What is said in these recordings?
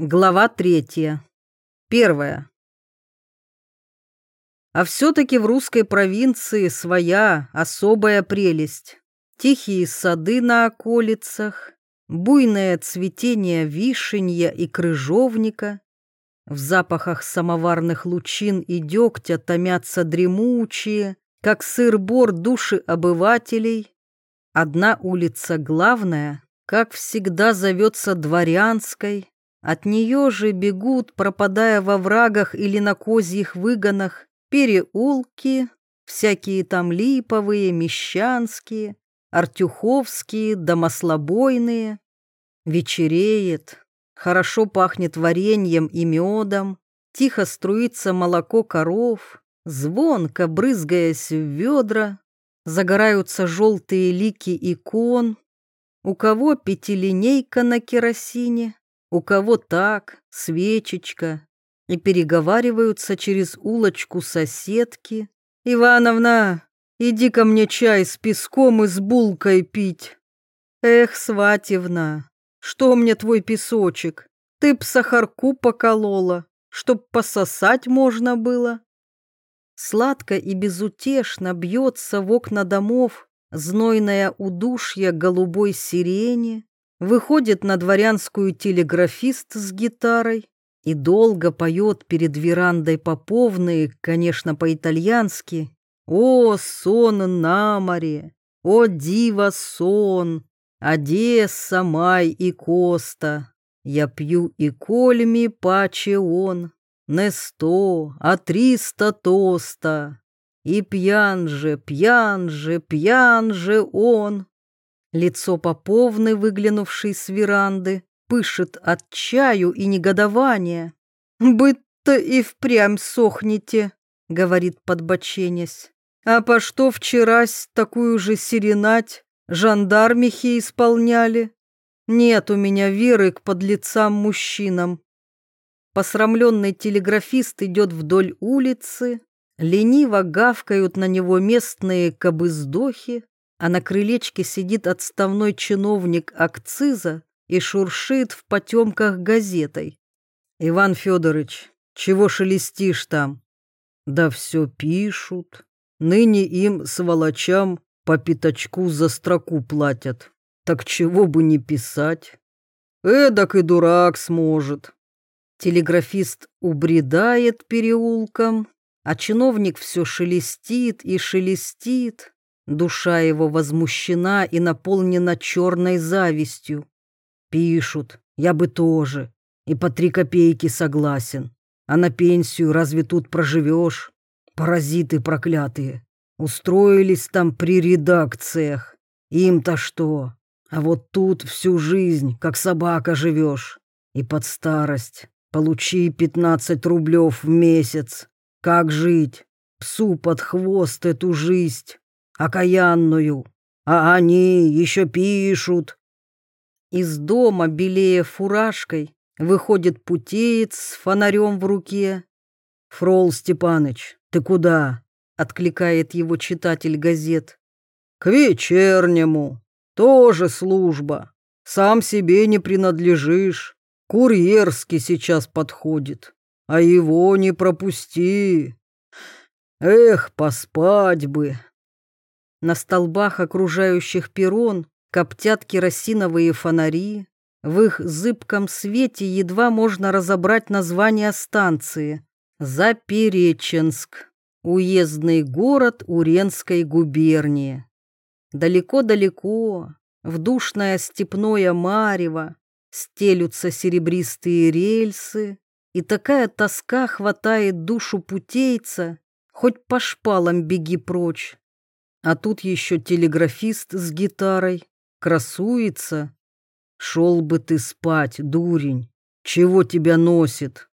Глава третья. Первая. А все-таки в русской провинции своя особая прелесть. Тихие сады на околицах, буйное цветение вишенья и крыжовника. В запахах самоварных лучин и дегтя томятся дремучие, как сыр-бор души обывателей. Одна улица главная, как всегда, зовется Дворянской. От нее же бегут, пропадая во врагах или на козьих выгонах, переулки, всякие там липовые, мещанские, артюховские, домослобойные. Вечереет, хорошо пахнет вареньем и медом, тихо струится молоко коров, звонко брызгаясь в ведра, загораются желтые лики икон, у кого пятилинейка на керосине, у кого так, свечечка, и переговариваются через улочку соседки. «Ивановна, иди ко мне чай с песком и с булкой пить». «Эх, сватевна, что мне твой песочек? Ты б сахарку поколола, чтоб пососать можно было». Сладко и безутешно бьется в окна домов знойное удушье голубой сирени, выходит на дворянскую телеграфист с гитарой и долго поет перед верандой поповные, конечно, по-итальянски. «О, сон на море! О, дива сон! Одесса, Май и Коста! Я пью и кольми паче он!» не сто, а триста тоста. И пьян же, пьян же, пьян же он. Лицо поповны, выглянувшей с веранды, пышет от чаю и негодования. «Быть-то и впрямь сохнете», — говорит подбоченясь. «А по что вчерась такую же серенать жандармихи исполняли? Нет у меня веры к подлецам мужчинам. Посрамленный телеграфист идет вдоль улицы, лениво гавкают на него местные кобыздохи, а на крылечке сидит отставной чиновник акциза и шуршит в потемках газетой. «Иван Федорович, чего шелестишь там?» «Да все пишут. Ныне им, сволочам, по пятачку за строку платят. Так чего бы не писать? Эдак и дурак сможет. Телеграфист убредает переулком, а чиновник все шелестит и шелестит. Душа его возмущена и наполнена черной завистью. Пишут, я бы тоже, и по три копейки согласен. А на пенсию разве тут проживешь? Паразиты проклятые. Устроились там при редакциях. Им-то что? А вот тут всю жизнь, как собака живешь. И под старость Получи пятнадцать рублев в месяц. Как жить? Псу под хвост эту жизнь, окаянную. А они еще пишут. Из дома, белее фуражкой, выходит путеец с фонарем в руке. «Фрол Степаныч, ты куда?» — откликает его читатель газет. «К вечернему. Тоже служба. Сам себе не принадлежишь. Курьерский сейчас подходит, а его не пропусти. Эх, поспать бы. На столбах, окружающих перрон, коптят керосиновые фонари. В их зыбком свете едва можно разобрать название станции. Запереченск. Уездный город Уренской губернии. Далеко-далеко, в душное степное марево, стелются серебристые рельсы, и такая тоска хватает душу путейца, хоть по шпалам беги прочь. А тут еще телеграфист с гитарой, красуется. Шел бы ты спать, дурень, чего тебя носит?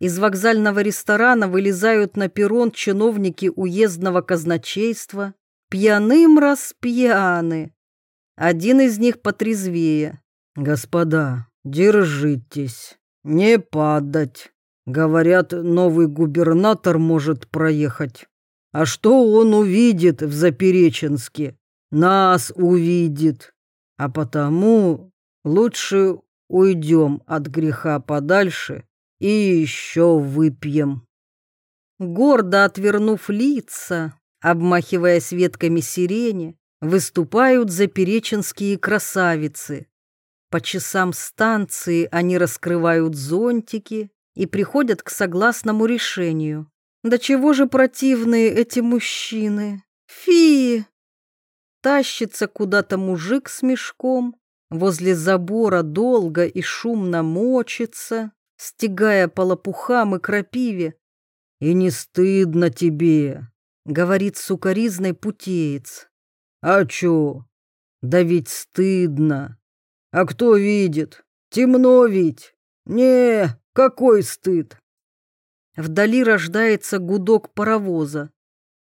Из вокзального ресторана вылезают на перрон чиновники уездного казначейства, пьяным распьяны. Один из них потрезвее, «Господа, держитесь, не падать. Говорят, новый губернатор может проехать. А что он увидит в Запереченске? Нас увидит. А потому лучше уйдем от греха подальше и еще выпьем. Гордо отвернув лица, обмахиваясь ветками сирени, выступают запереченские красавицы. По часам станции они раскрывают зонтики и приходят к согласному решению. Да чего же противные эти мужчины? Фи! Тащится куда-то мужик с мешком, возле забора долго и шумно мочится, стегая по лопухам и крапиве. «И не стыдно тебе», — говорит сукоризный путеец. «А чё? Да ведь стыдно. А кто видит? Темно ведь. Не, какой стыд!» Вдали рождается гудок паровоза.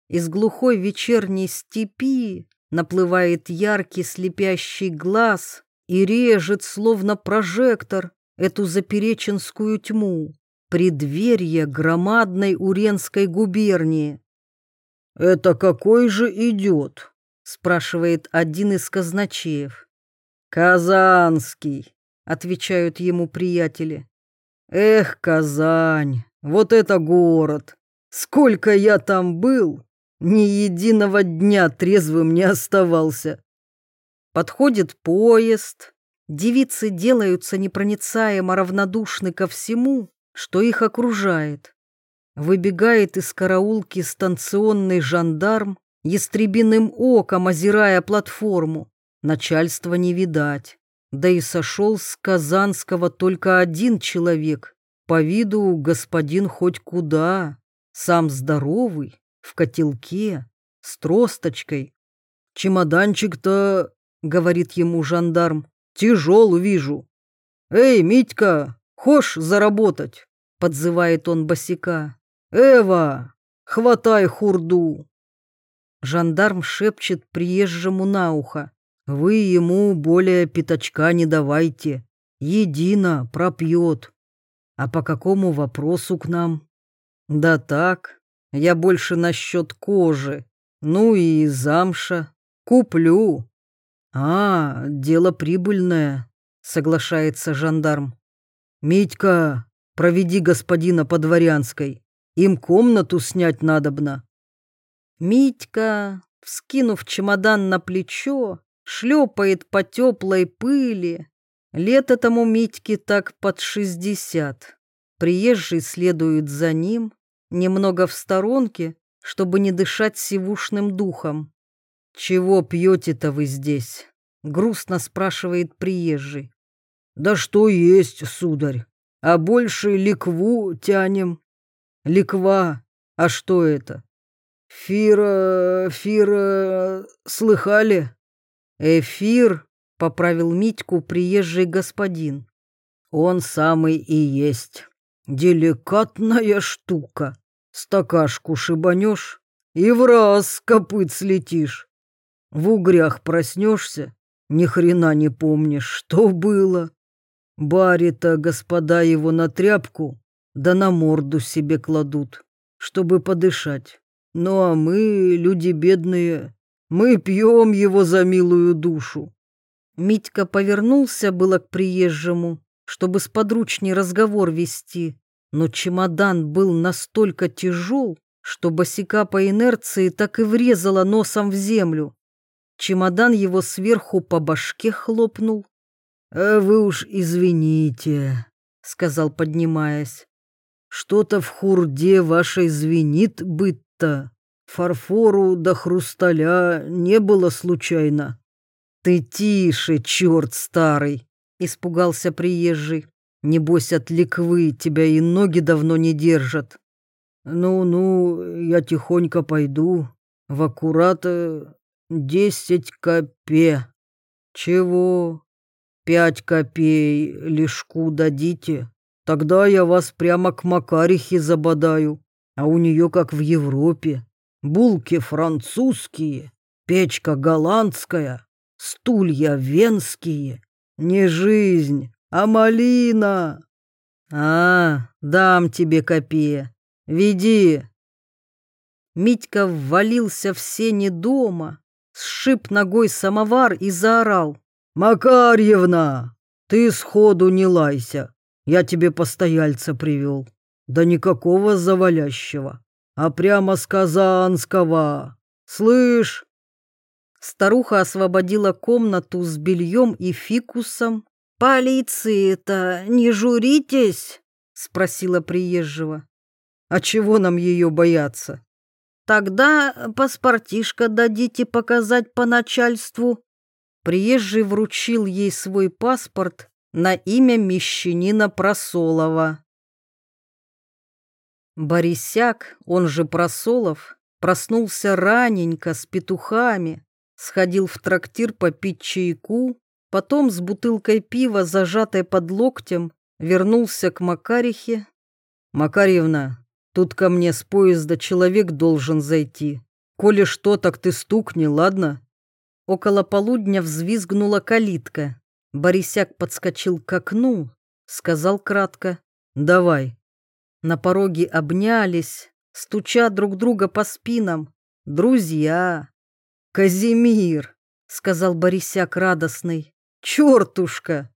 Из глухой вечерней степи наплывает яркий слепящий глаз и режет, словно прожектор, эту запереченскую тьму, преддверье громадной Уренской губернии. «Это какой же идет?» — спрашивает один из казначеев. «Казанский», — отвечают ему приятели. «Эх, Казань, вот это город! Сколько я там был, ни единого дня трезвым не оставался. Подходит поезд, девицы делаются непроницаемо равнодушны ко всему, что их окружает. Выбегает из караулки станционный жандарм, ястребиным оком озирая платформу. Начальства не видать. Да и сошел с Казанского только один человек, по виду господин хоть куда, сам здоровый, в котелке, с тросточкой. Чемоданчик-то, говорит ему жандарм, тяжел вижу. Эй, Митька, хошь заработать? Подзывает он босика. Эва, хватай хурду. Жандарм шепчет приезжему на ухо. Вы ему более пятачка не давайте. Едино пропьет. А по какому вопросу к нам? Да так, я больше насчет кожи. Ну и замша. Куплю. А, дело прибыльное, соглашается жандарм. Митька, проведи господина по дворянской. Им комнату снять надобно. Митька, вскинув чемодан на плечо, шлепает по теплой пыли, Лет этому Митьке так под шестьдесят. Приезжий следует за ним, немного в сторонке, чтобы не дышать сивушным духом. «Чего пьете-то вы здесь?» — грустно спрашивает приезжий. «Да что есть, сударь, а больше ликву тянем». «Ликва? А что это?» «Фира... фира... слыхали?» «Эфир?» Поправил Митьку приезжий господин. Он самый и есть. Деликатная штука. Стакашку шибанешь и в раз копыт слетишь. В угрях проснешься, ни хрена не помнишь, что было. Бари-то господа его на тряпку, да на морду себе кладут, чтобы подышать. Ну а мы, люди бедные, мы пьем его за милую душу. Митька повернулся было к приезжему, чтобы сподручней разговор вести, но чемодан был настолько тяжел, что босика по инерции так и врезала носом в землю. Чемодан его сверху по башке хлопнул. «А вы уж извините», — сказал, поднимаясь. «Что-то в хурде вашей звенит быть-то. Фарфору до хрусталя не было случайно». «Ты тише, черт старый!» — испугался приезжий. «Небось, от ликвы тебя и ноги давно не держат». «Ну-ну, я тихонько пойду. В аккурат десять копе». «Чего?» «Пять копей лишку дадите. Тогда я вас прямо к Макарихе забодаю, а у нее как в Европе. Булки французские, печка голландская, стулья венские, не жизнь, а малина. А, дам тебе копия, веди. Митька ввалился в сени дома, сшиб ногой самовар и заорал. «Макарьевна! Ты сходу не лайся, я тебе постояльца привел. Да никакого завалящего, а прямо с Казанского. Слышь?» Старуха освободила комнату с бельем и фикусом. «Полиции-то не журитесь?» — спросила приезжего. «А чего нам ее бояться?» «Тогда паспортишко дадите показать по начальству». Приезжий вручил ей свой паспорт на имя мещанина Просолова. Борисяк, он же Просолов, проснулся раненько с петухами, сходил в трактир попить чайку, потом с бутылкой пива, зажатой под локтем, вернулся к Макарихе. «Макарьевна, тут ко мне с поезда человек должен зайти. Коли что, так ты стукни, ладно?» Около полудня взвизгнула калитка. Борисяк подскочил к окну, сказал кратко «Давай». На пороге обнялись, стуча друг друга по спинам. «Друзья!» «Казимир!» — сказал Борисяк радостный. «Чертушка!»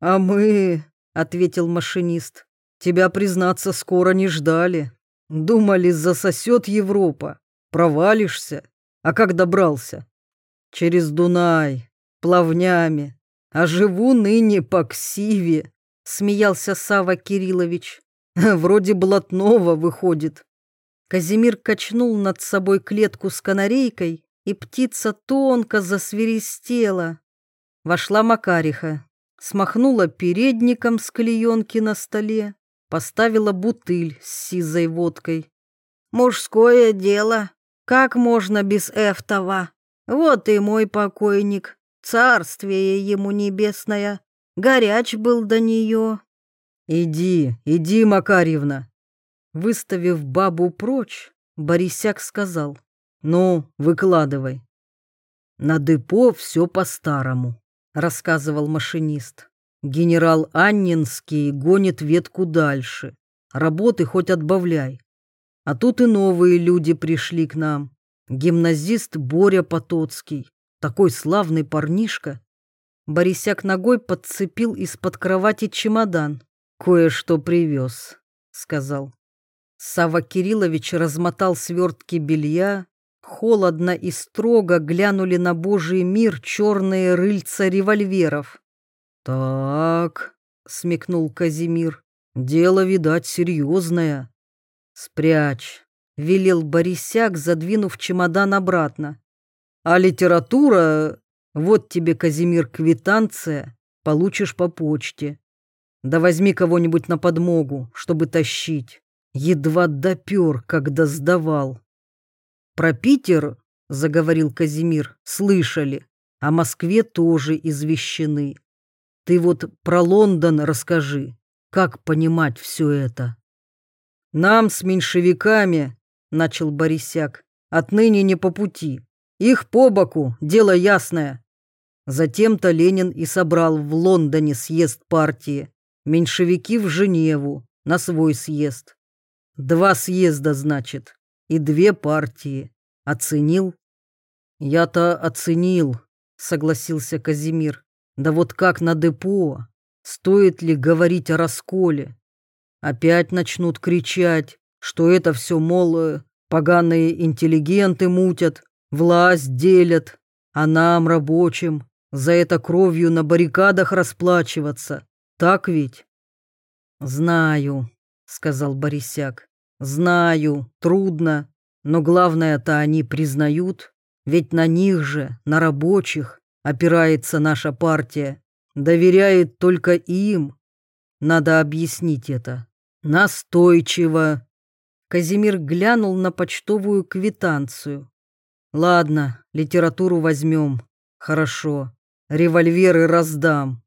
«А мы...» — ответил машинист. «Тебя, признаться, скоро не ждали. Думали, засосет Европа. Провалишься. А как добрался?» «Через Дунай, плавнями. А живу ныне по Ксиве», — смеялся Сава Кириллович. «Вроде блатного выходит». Казимир качнул над собой клетку с канарейкой, и птица тонко засверистела. Вошла Макариха, смахнула передником с клеенки на столе, поставила бутыль с сизой водкой. «Мужское дело. Как можно без Эфтова? Вот и мой покойник. Царствие ему небесное. Горяч был до нее». «Иди, иди, Макарьевна!» Выставив бабу прочь, Борисяк сказал, «Ну, выкладывай». «На депо все по-старому», — рассказывал машинист. «Генерал Аннинский гонит ветку дальше. Работы хоть отбавляй. А тут и новые люди пришли к нам. Гимназист Боря Потоцкий, такой славный парнишка». Борисяк ногой подцепил из-под кровати чемодан. «Кое-что привез», — сказал. Сава Кириллович размотал свертки белья. Холодно и строго глянули на божий мир черные рыльца револьверов. «Так», — смекнул Казимир, — «дело, видать, серьезное». «Спрячь», — велел Борисяк, задвинув чемодан обратно. «А литература... Вот тебе, Казимир, квитанция, получишь по почте. Да возьми кого-нибудь на подмогу, чтобы тащить. Едва допер, когда сдавал. Про Питер, заговорил Казимир, слышали. О Москве тоже извещены. Ты вот про Лондон расскажи. Как понимать все это? Нам с меньшевиками, начал Борисяк, отныне не по пути. Их по боку, дело ясное. Затем-то Ленин и собрал в Лондоне съезд партии меньшевики в Женеву на свой съезд. Два съезда, значит, и две партии. Оценил? Я-то оценил, согласился Казимир. Да вот как на депо? Стоит ли говорить о расколе? Опять начнут кричать, что это все, мол, э, поганые интеллигенты мутят, власть делят, а нам, рабочим, за это кровью на баррикадах расплачиваться. Так ведь? Знаю, сказал Борисяк. Знаю, трудно, но главное-то они признают, ведь на них же, на рабочих, опирается наша партия, доверяет только им. Надо объяснить это. Настойчиво. Казимир глянул на почтовую квитанцию. Ладно, литературу возьмем. Хорошо. Револьверы раздам.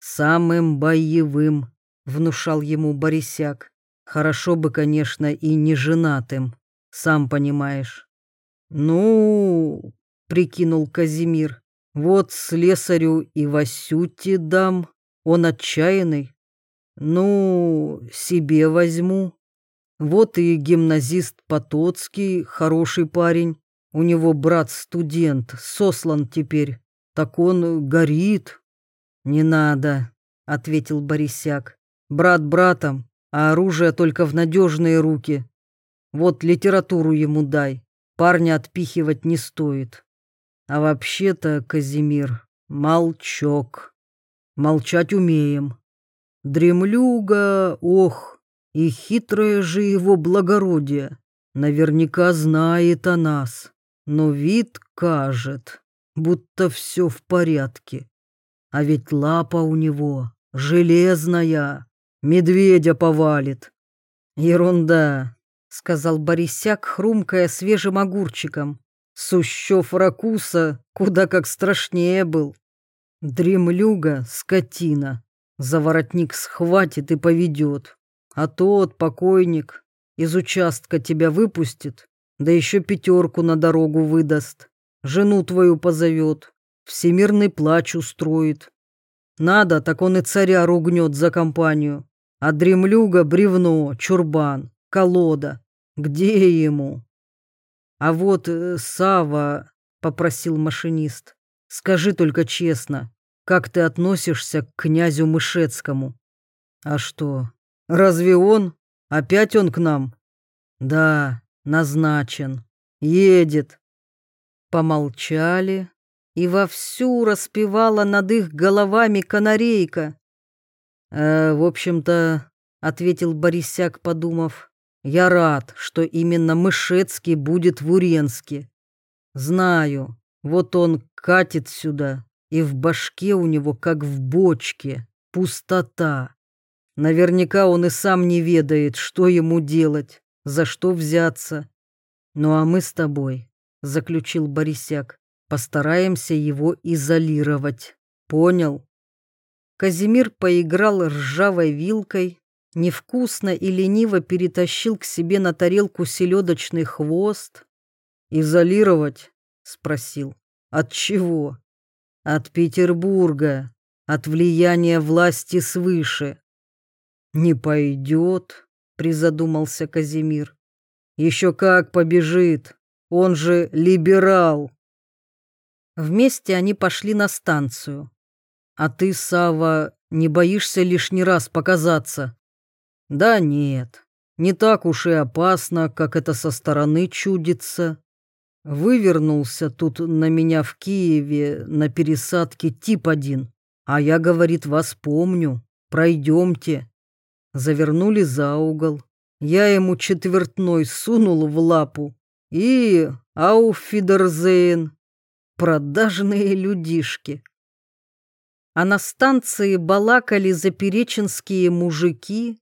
«Самым боевым», — внушал ему Борисяк. «Хорошо бы, конечно, и не женатым, сам понимаешь». «Ну...» — прикинул Казимир. «Вот слесарю и Васюте дам, он отчаянный. Ну, себе возьму. Вот и гимназист Потоцкий, хороший парень. У него брат студент, сослан теперь. Так он горит, «Не надо», ответил Борисяк. Брат братом, а оружие только в надежные руки. Вот литературу ему дай, парня отпихивать не стоит. А вообще-то, Казимир, молчок. Молчать умеем. Дремлюга, ох, и хитрое же его благородие. Наверняка знает о нас, но вид кажет, будто все в порядке. А ведь лапа у него железная, медведя повалит. Ерунда, сказал Борисяк, хрумкая свежим огурчиком. Сущев ракуса куда как страшнее был. Дремлюга, скотина, за воротник схватит и поведет. А тот покойник из участка тебя выпустит, да еще пятерку на дорогу выдаст, жену твою позовет, всемирный плач устроит. Надо, так он и царя ругнет за компанию. А дремлюга — бревно, чурбан, колода. Где ему? А вот э, Сава, — попросил машинист, — скажи только честно, как ты относишься к князю Мышецкому? А что, разве он? Опять он к нам? Да, назначен. Едет. Помолчали, и вовсю распевала над их головами канарейка. «Э, «В общем-то», — ответил Борисяк, подумав, — «я рад, что именно Мышецкий будет в Уренске. Знаю, вот он катит сюда, и в башке у него, как в бочке, пустота. Наверняка он и сам не ведает, что ему делать, за что взяться. Ну а мы с тобой, — заключил Борисяк, — постараемся его изолировать. Понял? Казимир поиграл ржавой вилкой, невкусно и лениво перетащил к себе на тарелку селедочный хвост. «Изолировать?» — спросил. «От чего?» «От Петербурга, от влияния власти свыше». «Не пойдет», — призадумался Казимир. «Еще как побежит, он же либерал». Вместе они пошли на станцию. «А ты, Сава, не боишься лишний раз показаться?» «Да нет, не так уж и опасно, как это со стороны чудится. Вывернулся тут на меня в Киеве на пересадке тип один, а я, говорит, вас помню, пройдемте». Завернули за угол. Я ему четвертной сунул в лапу и ауфидерзейн. Продажные людишки. А на станции балакали запереченские мужики.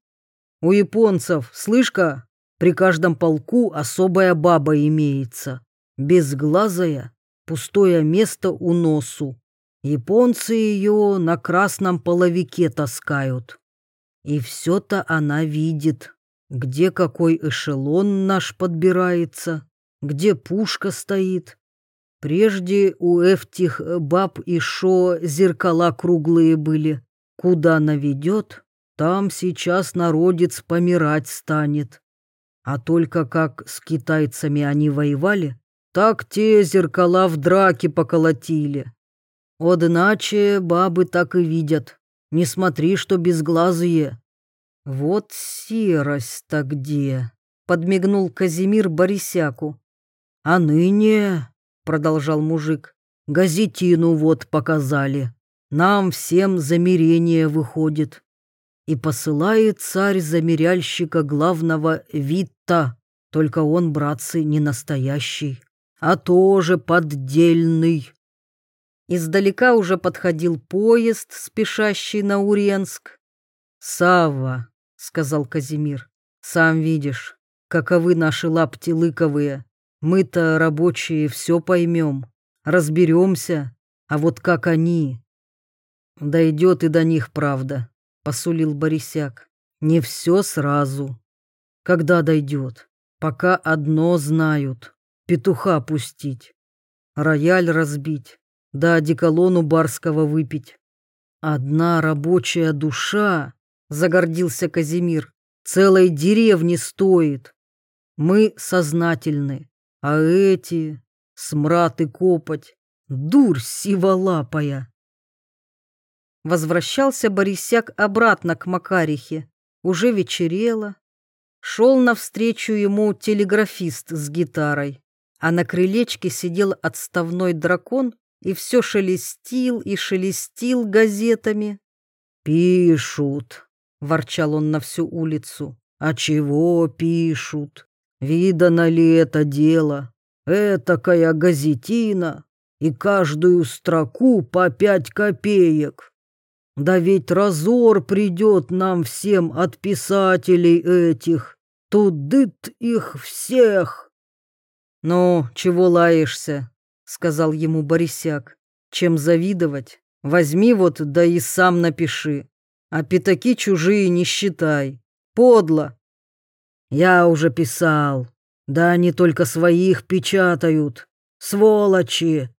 У японцев, слышка, при каждом полку особая баба имеется. Безглазая, пустое место у носу. Японцы ее на красном половике таскают. И все-то она видит, где какой эшелон наш подбирается, где пушка стоит, Прежде у этих баб и шо зеркала круглые были. Куда наведет, там сейчас народец помирать станет. А только как с китайцами они воевали, так те зеркала в драке поколотили. Одначе бабы так и видят. Не смотри, что безглазые. Вот серость-то где, подмигнул Казимир Борисяку. А ныне продолжал мужик. Газетину вот показали. Нам всем замерение выходит. И посылает царь замеряльщика главного Витта. Только он, братцы, не настоящий, а тоже поддельный. Издалека уже подходил поезд, спешащий на Уренск. «Савва», — сказал Казимир, — «сам видишь, каковы наши лапти лыковые. Мы-то, рабочие, все поймем, разберемся, а вот как они... Дойдет и до них правда, посулил Борисяк. Не все сразу. Когда дойдет? Пока одно знают. Петуха пустить. Рояль разбить. Да одеколону барского выпить. Одна рабочая душа, загордился Казимир, целой деревни стоит. Мы сознательны, а эти — смрад и копоть, дурь сиволапая. Возвращался Борисяк обратно к Макарихе. Уже вечерело. Шел навстречу ему телеграфист с гитарой, а на крылечке сидел отставной дракон и все шелестил и шелестил газетами. «Пишут», — ворчал он на всю улицу. «А чего пишут? Видано ли это дело? Этакая газетина, и каждую строку по пять копеек. Да ведь разор придет нам всем от писателей этих. Тудыт их всех. Ну, чего лаешься? Сказал ему Борисяк. Чем завидовать? Возьми вот, да и сам напиши. А пятаки чужие не считай. Подло. Я уже писал. Да они только своих печатают. Сволочи.